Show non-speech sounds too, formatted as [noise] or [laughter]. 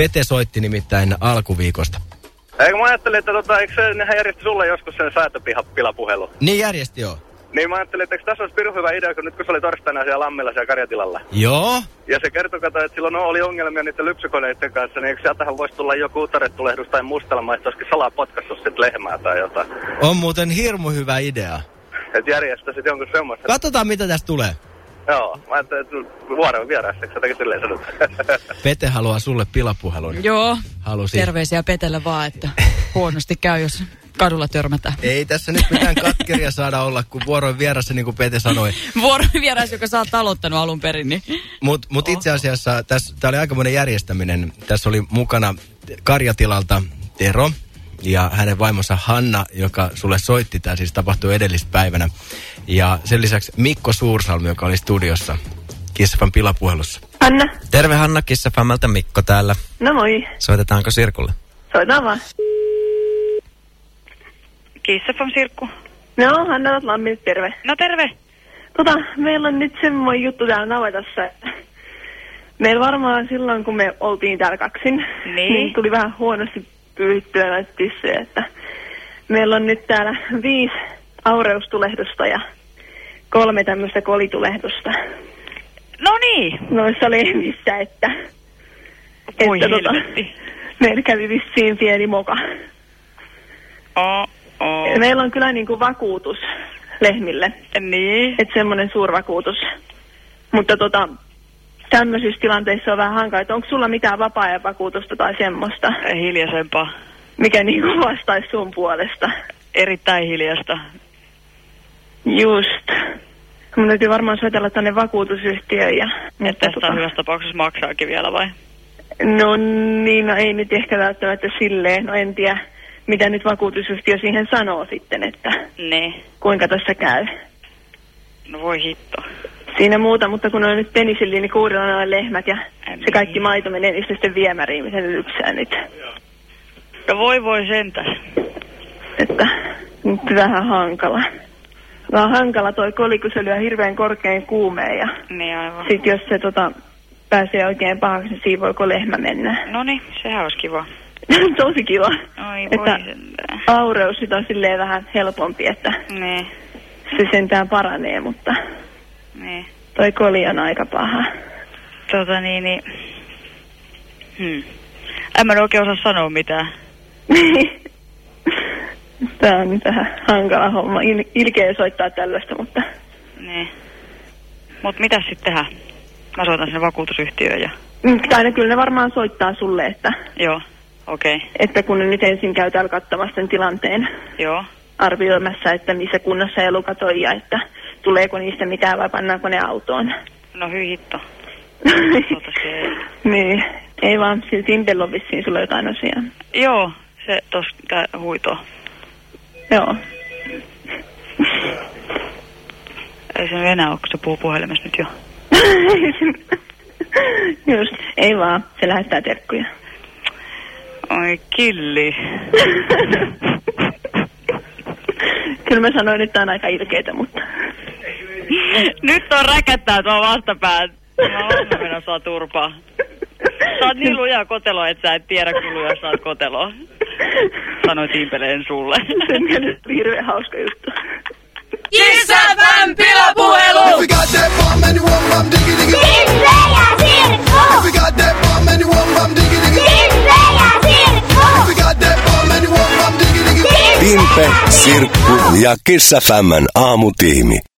Pete soitti nimittäin alkuviikosta. Eikö mä ajattelin, että tota, eikö se, nehän järjesti sulle joskus sen säätöpilapuhelu? Niin järjesti joo. Niin mä ajattelin, että eikö tässä olisi pirun hyvä idea, kun nyt kun se oli torstaina siellä Lammilla siellä karjatilalla. Joo. Ja se kertoi, kato, että silloin oli ongelmia niiden lypsykoneiden kanssa, niin eikö sieltähän voisi tulla joku utarettulehdus tai mustelma, että olisikin salaa potkassut sit lehmää tai jotain. On muuten hirmu hyvä idea. Että järjestäisit jonkun semmoista. Katsotaan mitä tästä tulee. Joo, mä ajattelin, että vuoron vieressä, eikö jotenkin silleen sanot? [laughs] Pete haluaa sulle pilapuhelun. Joo. Halusi. Terveisiä Petelle vaan, että huonosti käy, jos kadulla törmätään. Ei tässä nyt mitään katkeria saada olla, kun vuoroin vieressä, niin kuin Pete sanoi. [laughs] Vuoron vieras, joka sä oot aloittanut alun perin, niin... Mutta mut itse asiassa tämä oli aikamoinen järjestäminen. Tässä oli mukana Karjatilalta Tero ja hänen vaimonsa Hanna, joka sulle soitti. Tämä siis tapahtui edellispäivänä. Ja sen lisäksi Mikko Suursalmi, joka oli studiossa Kissafan pilapuhelussa. Anna. Terve Hanna Kissafammelta, Mikko täällä. No moi. Soitetaanko Sirkulle? Soitetaan vaan. Kissafam Sirkku. No, Hanna Lammilta, terve. No terve. Tota, meillä on nyt semmoinen juttu täällä navetassa. että Meillä varmaan silloin, kun me oltiin täällä kaksin, Niin. niin tuli vähän huonosti näitä tissuja, että meillä on nyt täällä viisi aureustulehdusta ja kolme tämmöistä kolitulehdusta No niin. noissa lehmissä, että, Voi että helvetti. meillä kävi vissiin pieni moka. Oh, oh. Meillä on kyllä niin kuin vakuutus lehmille. Niin. että semmoinen suurvakuutus. Mutta tota, tämmöisissä tilanteissa on vähän hankala, että onko sulla mitään vapaa-ajan vakuutusta tai semmoista, Hiljaisempaa. mikä niinku vastaisi sun puolesta. Erittäin hiljasta. Just. Mun täytyy varmaan soitella tänne vakuutusyhtiöön ja... Että tästä on hyvässä tapauksessa maksaakin vielä vai? No niin, no ei nyt ehkä välttämättä silleen, no en tiedä mitä nyt vakuutusyhtiö siihen sanoo sitten, että Niin. kuinka tässä käy. No voi hitto. Siinä muuta, mutta kun on nyt penisilliini kuurilla noin lehmät ja se Niin. kaikki maito menee niistä sitten viemäriin, miten ne lypsää nyt. No voi voi sentäs. Että nyt vähän hankala. Vähän hankala toi koli, kun se lyö hirveän korkein kuumeen ja Niin aivan. sit jos se tota, pääsee oikein pahaksi, niin siinä voiko lehmä mennä. No niin, sehän olisi kiva. [laughs] Tosi kiva. Oi voi Että aureus sit on silleen vähän helpompi, että Niin, se sentään paranee, mutta niin. toi koli on aika paha. Tota niin, niin. Hmm. En mä oikein osaa sanoa mitään. [laughs] Tää on vähän hankala homma. Il- ilkeä soittaa tällaista, mutta Niin. Mut mitä sitten tehdään? Mä soitan sinne vakuutusyhtiöön ja... Mm, tai ne kyllä ne varmaan soittaa sulle, että, Joo, okei. Okay. että kun ne nyt ensin käy täällä katsomassa sen tilanteen Joo. arvioimassa, että missä kunnossa elukat on ja että tuleeko niistä mitään vai pannaanko ne autoon. No hyi hitto. Se... [laughs] niin, ei vaan sillä Timpellä on vissiin sulla jotain asiaa. Joo, se tos tää huitoo. Joo. Ei se enää ole, kun se puhuu puhelimessa nyt jo. [laughs] Just, ei vaan, se lähettää terkkuja. Oi killi. [laughs] Kyllä mä sanoin, että tää on aika ilkeitä, mutta... nyt on räkättää tuo vastapään. Mä oon mennä saa turpaa. Sä oot niin luja kotelo, että sä et tiedä, kun luja sä oot kotelo. Sanoi Timpeleen sulle. Sen mielestä oli hirveän hauska juttu. Kissafan pilapuhelu! We got that bomb and you want bum diggy diggy. We got that bomb and you want bum diggy diggy. We got that bomb and you want diggy diggy. Timpe, Sirkku ja Kissa Famman aamutiimi.